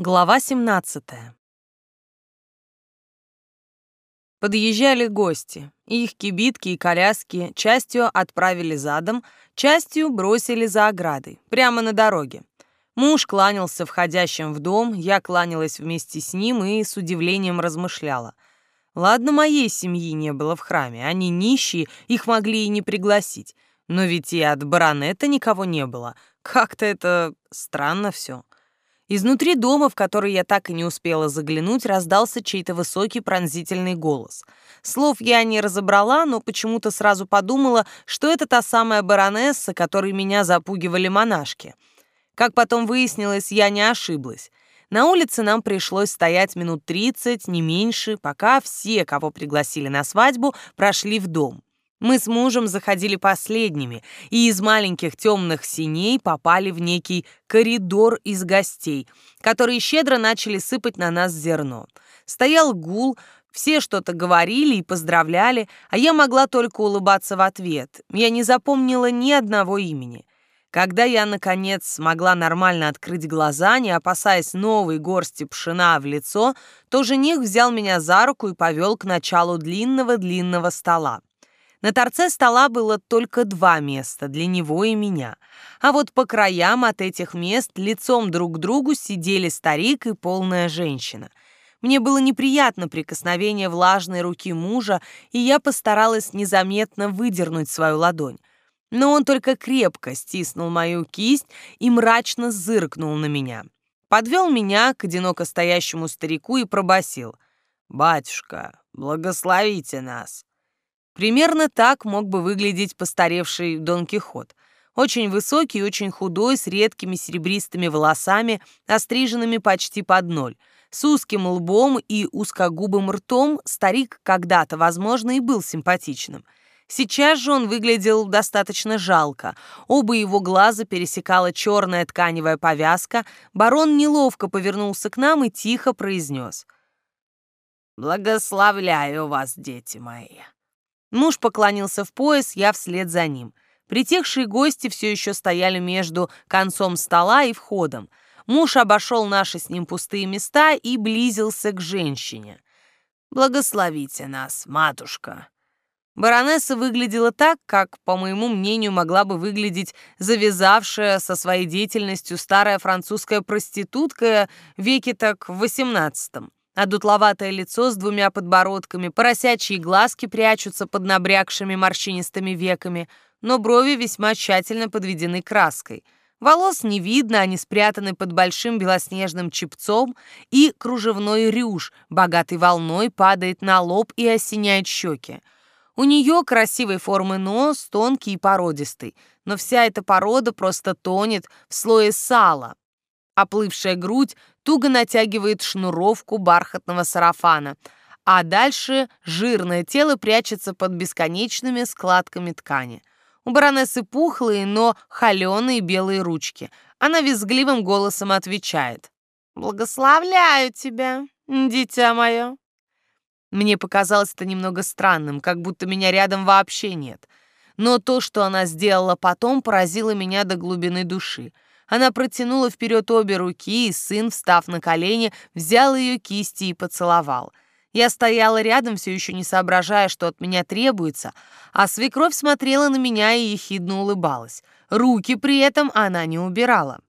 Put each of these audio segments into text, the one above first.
Глава 17. Подъезжали гости. Их кибитки и коляски частью отправили задом, частью бросили за оградой, прямо на дороге. Муж кланялся входящим в дом, я кланялась вместе с ним и с удивлением размышляла. Ладно, моей семьи не было в храме, они нищие, их могли и не пригласить. Но ведь и от баронета никого не было. Как-то это странно все. Изнутри дома, в который я так и не успела заглянуть, раздался чей-то высокий пронзительный голос. Слов я не разобрала, но почему-то сразу подумала, что это та самая баронесса, которой меня запугивали монашки. Как потом выяснилось, я не ошиблась. На улице нам пришлось стоять минут 30, не меньше, пока все, кого пригласили на свадьбу, прошли в дом. Мы с мужем заходили последними, и из маленьких темных синей попали в некий коридор из гостей, которые щедро начали сыпать на нас зерно. Стоял гул, все что-то говорили и поздравляли, а я могла только улыбаться в ответ. Я не запомнила ни одного имени. Когда я, наконец, смогла нормально открыть глаза, не опасаясь новой горсти пшена в лицо, то жених взял меня за руку и повел к началу длинного-длинного стола. На торце стола было только два места для него и меня. А вот по краям от этих мест лицом друг к другу сидели старик и полная женщина. Мне было неприятно прикосновение влажной руки мужа, и я постаралась незаметно выдернуть свою ладонь. Но он только крепко стиснул мою кисть и мрачно зыркнул на меня. Подвел меня к одиноко стоящему старику и пробасил: «Батюшка, благословите нас!» Примерно так мог бы выглядеть постаревший Дон Кихот. Очень высокий, очень худой, с редкими серебристыми волосами, остриженными почти под ноль. С узким лбом и узкогубым ртом старик когда-то, возможно, и был симпатичным. Сейчас же он выглядел достаточно жалко. Оба его глаза пересекала черная тканевая повязка. Барон неловко повернулся к нам и тихо произнес. «Благословляю вас, дети мои!» Муж поклонился в пояс, я вслед за ним. Притихшие гости все еще стояли между концом стола и входом. Муж обошел наши с ним пустые места и близился к женщине. «Благословите нас, матушка». Баронесса выглядела так, как, по моему мнению, могла бы выглядеть завязавшая со своей деятельностью старая французская проститутка веки так в восемнадцатом а дутловатое лицо с двумя подбородками, поросячьи глазки прячутся под набрякшими морщинистыми веками, но брови весьма тщательно подведены краской. Волос не видно, они спрятаны под большим белоснежным чепцом, и кружевной рюш, богатой волной, падает на лоб и осеняет щеки. У нее красивой формы нос, тонкий и породистый, но вся эта порода просто тонет в слое сала, Оплывшая грудь туго натягивает шнуровку бархатного сарафана, а дальше жирное тело прячется под бесконечными складками ткани. У баронессы пухлые, но холеные белые ручки. Она визгливым голосом отвечает. «Благословляю тебя, дитя мое». Мне показалось это немного странным, как будто меня рядом вообще нет. Но то, что она сделала потом, поразило меня до глубины души — она протянула вперед обе руки, и сын, встав на колени, взял ее кисти и поцеловал. Я стояла рядом, все еще не соображая, что от меня требуется, а свекровь смотрела на меня и ехидно улыбалась. Руки при этом она не убирала.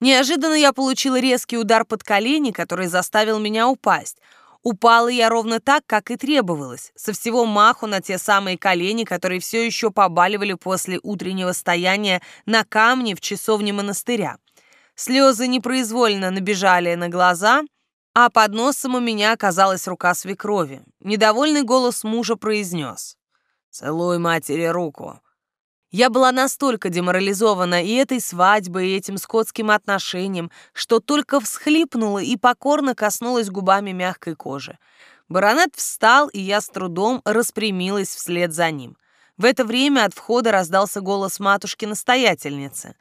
Неожиданно я получила резкий удар под колени, который заставил меня упасть. Упала я ровно так, как и требовалось, со всего маху на те самые колени, которые все еще побаливали после утреннего стояния на камне в часовне монастыря. Слезы непроизвольно набежали на глаза, а под носом у меня оказалась рука свекрови. Недовольный голос мужа произнес. «Целуй матери руку. Я была настолько деморализована и этой свадьбой, и этим скотским отношением, что только всхлипнула и покорно коснулась губами мягкой кожи. Баронет встал, и я с трудом распрямилась вслед за ним. В это время от входа раздался голос матушки-настоятельницы.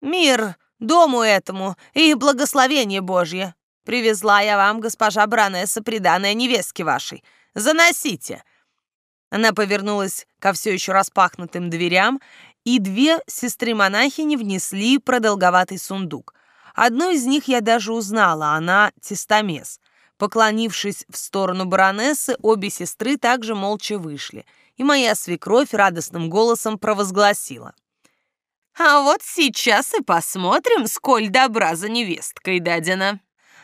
«Мир дому этому и благословение Божье! Привезла я вам, госпожа баронесса, приданное невестке вашей. Заносите!» Она повернулась ко все еще распахнутым дверям, и две сестры-монахини внесли продолговатый сундук. Одну из них я даже узнала, она тестомес. Поклонившись в сторону баронессы, обе сестры также молча вышли, и моя свекровь радостным голосом провозгласила. «А вот сейчас и посмотрим, сколь добра за невесткой дадена.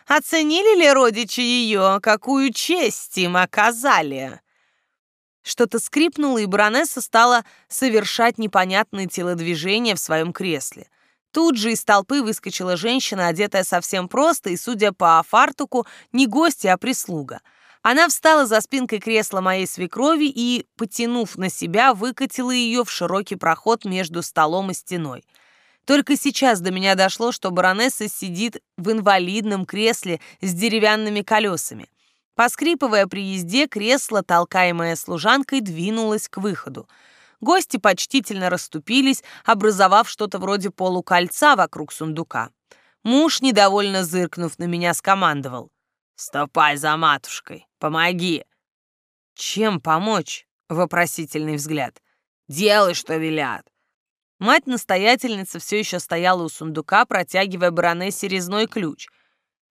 Оценили ли родичи ее, какую честь им оказали?» Что-то скрипнуло, и баронесса стала совершать непонятные телодвижения в своем кресле. Тут же из толпы выскочила женщина, одетая совсем просто, и, судя по фартуку, не гостья, а прислуга. Она встала за спинкой кресла моей свекрови и, потянув на себя, выкатила ее в широкий проход между столом и стеной. Только сейчас до меня дошло, что баронесса сидит в инвалидном кресле с деревянными колесами. Поскрипывая при езде, кресло, толкаемое служанкой, двинулось к выходу. Гости почтительно расступились, образовав что-то вроде полукольца вокруг сундука. Муж, недовольно зыркнув на меня, скомандовал. «Ступай за матушкой, помоги!» «Чем помочь?» — вопросительный взгляд. «Делай, что велят!» Мать-настоятельница все еще стояла у сундука, протягивая баронессе резной ключ.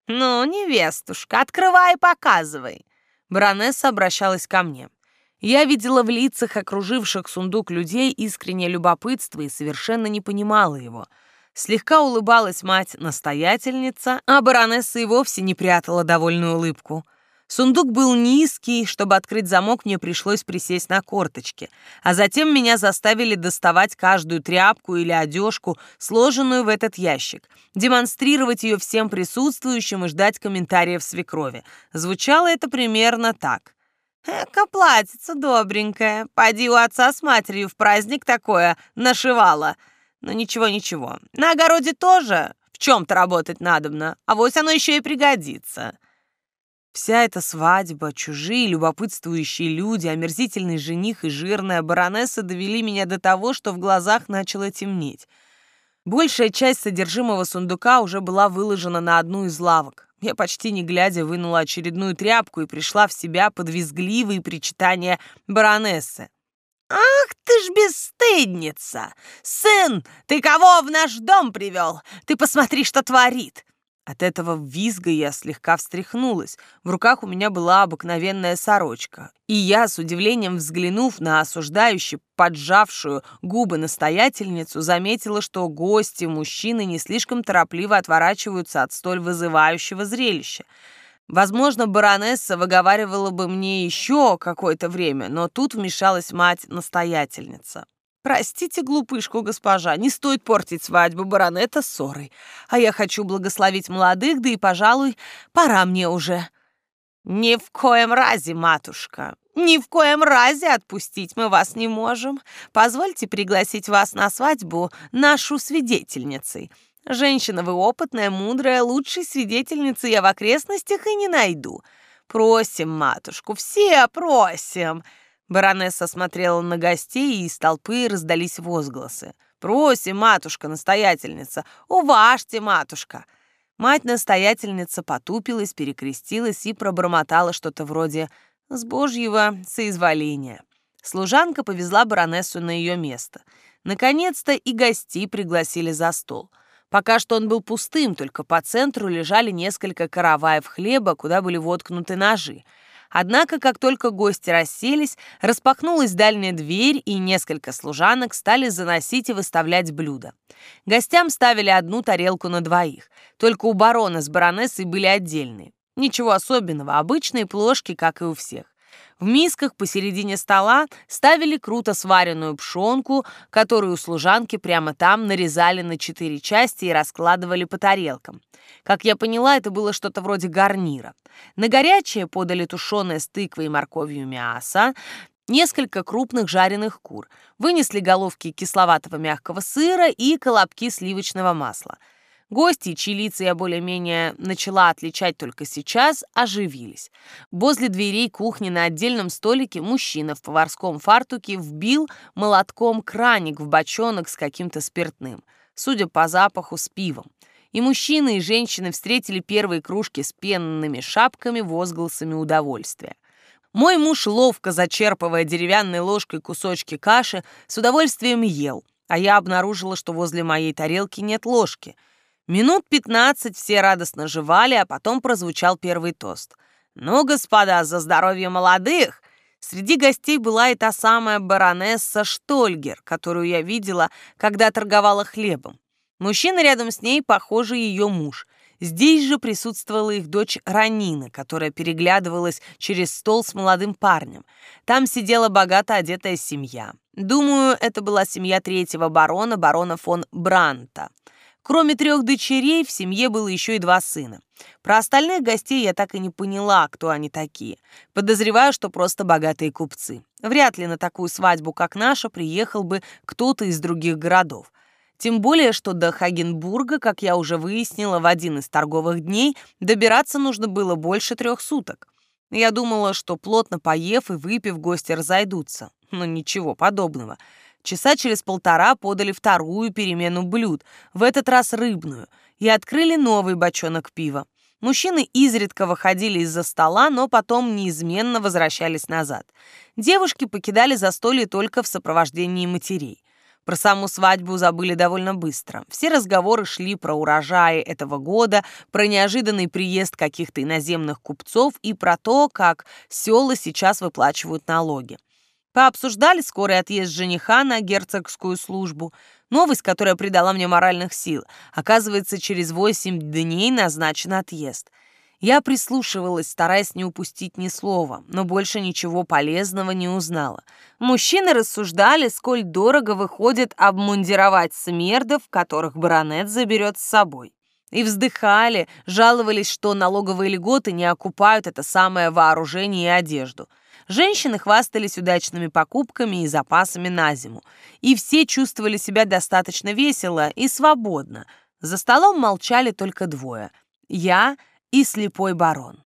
«Ну, невестушка, открывай и показывай!» Баронесса обращалась ко мне. Я видела в лицах окруживших сундук людей искреннее любопытство и совершенно не понимала его. Слегка улыбалась мать-настоятельница, а баронесса и вовсе не прятала довольную улыбку. Сундук был низкий, чтобы открыть замок, мне пришлось присесть на корточки, а затем меня заставили доставать каждую тряпку или одежку, сложенную в этот ящик, демонстрировать ее всем присутствующим и ждать комментариев свекрови. Звучало это примерно так. Эка платьице добренькое. Поди у отца с матерью в праздник такое нашивала. Но ну, ничего-ничего. На огороде тоже в чем-то работать надобно, а вот оно еще и пригодится. Вся эта свадьба, чужие любопытствующие люди, омерзительный жених и жирная баронесса довели меня до того, что в глазах начало темнеть. Большая часть содержимого сундука уже была выложена на одну из лавок. Я почти не глядя вынула очередную тряпку и пришла в себя под визгливые причитания баронессы. «Ах ты ж бесстыдница! Сын, ты кого в наш дом привел? Ты посмотри, что творит! От этого визга я слегка встряхнулась. В руках у меня была обыкновенная сорочка. И я, с удивлением взглянув на осуждающую, поджавшую губы настоятельницу, заметила, что гости, мужчины, не слишком торопливо отворачиваются от столь вызывающего зрелища. Возможно, баронесса выговаривала бы мне еще какое-то время, но тут вмешалась мать-настоятельница. Простите, глупышку, госпожа, не стоит портить свадьбу баронета ссорой. А я хочу благословить молодых, да и, пожалуй, пора мне уже. Ни в коем разе, матушка, ни в коем разе отпустить мы вас не можем. Позвольте пригласить вас на свадьбу нашу свидетельницей. Женщина вы опытная, мудрая, лучшей свидетельницы я в окрестностях и не найду. Просим, матушку, все просим. Баронесса смотрела на гостей, и из толпы раздались возгласы. «Просим, матушка-настоятельница! Уважьте, матушка!» Мать-настоятельница потупилась, перекрестилась и пробормотала что-то вроде «с божьего соизволения». Служанка повезла баронессу на ее место. Наконец-то и гостей пригласили за стол. Пока что он был пустым, только по центру лежали несколько караваев хлеба, куда были воткнуты ножи — Однако, как только гости расселись, распахнулась дальняя дверь, и несколько служанок стали заносить и выставлять блюда. Гостям ставили одну тарелку на двоих. Только у барона с баронессой были отдельные. Ничего особенного, обычные плошки, как и у всех. В мисках посередине стола ставили круто сваренную пшенку, которую служанки прямо там нарезали на четыре части и раскладывали по тарелкам. Как я поняла, это было что-то вроде гарнира. На горячее подали тушеное с тыквой и морковью мясо, несколько крупных жареных кур, вынесли головки кисловатого мягкого сыра и колобки сливочного масла – Гости, чьи лица я более-менее начала отличать только сейчас, оживились. Возле дверей кухни на отдельном столике мужчина в поварском фартуке вбил молотком краник в бочонок с каким-то спиртным, судя по запаху, с пивом. И мужчины, и женщины встретили первые кружки с пенными шапками возгласами удовольствия. Мой муж, ловко зачерпывая деревянной ложкой кусочки каши, с удовольствием ел, а я обнаружила, что возле моей тарелки нет ложки — Минут пятнадцать все радостно жевали, а потом прозвучал первый тост. «Ну, господа, за здоровье молодых!» Среди гостей была и та самая баронесса Штольгер, которую я видела, когда торговала хлебом. Мужчина рядом с ней, похоже, ее муж. Здесь же присутствовала их дочь Ранина, которая переглядывалась через стол с молодым парнем. Там сидела богато одетая семья. Думаю, это была семья третьего барона, барона фон Бранта. Кроме трех дочерей, в семье было еще и два сына. Про остальных гостей я так и не поняла, кто они такие. Подозреваю, что просто богатые купцы. Вряд ли на такую свадьбу, как наша, приехал бы кто-то из других городов. Тем более, что до Хагенбурга, как я уже выяснила, в один из торговых дней добираться нужно было больше трех суток. Я думала, что плотно поев и выпив, гости разойдутся. Но ничего подобного. Часа через полтора подали вторую перемену блюд, в этот раз рыбную, и открыли новый бочонок пива. Мужчины изредка выходили из-за стола, но потом неизменно возвращались назад. Девушки покидали застолье только в сопровождении матерей. Про саму свадьбу забыли довольно быстро. Все разговоры шли про урожаи этого года, про неожиданный приезд каких-то иноземных купцов и про то, как села сейчас выплачивают налоги. Пообсуждали скорый отъезд жениха на герцогскую службу. Новость, которая придала мне моральных сил. Оказывается, через восемь дней назначен отъезд. Я прислушивалась, стараясь не упустить ни слова, но больше ничего полезного не узнала. Мужчины рассуждали, сколь дорого выходит обмундировать смердов, которых баронет заберет с собой. И вздыхали, жаловались, что налоговые льготы не окупают это самое вооружение и одежду. Женщины хвастались удачными покупками и запасами на зиму. И все чувствовали себя достаточно весело и свободно. За столом молчали только двое. Я и слепой барон.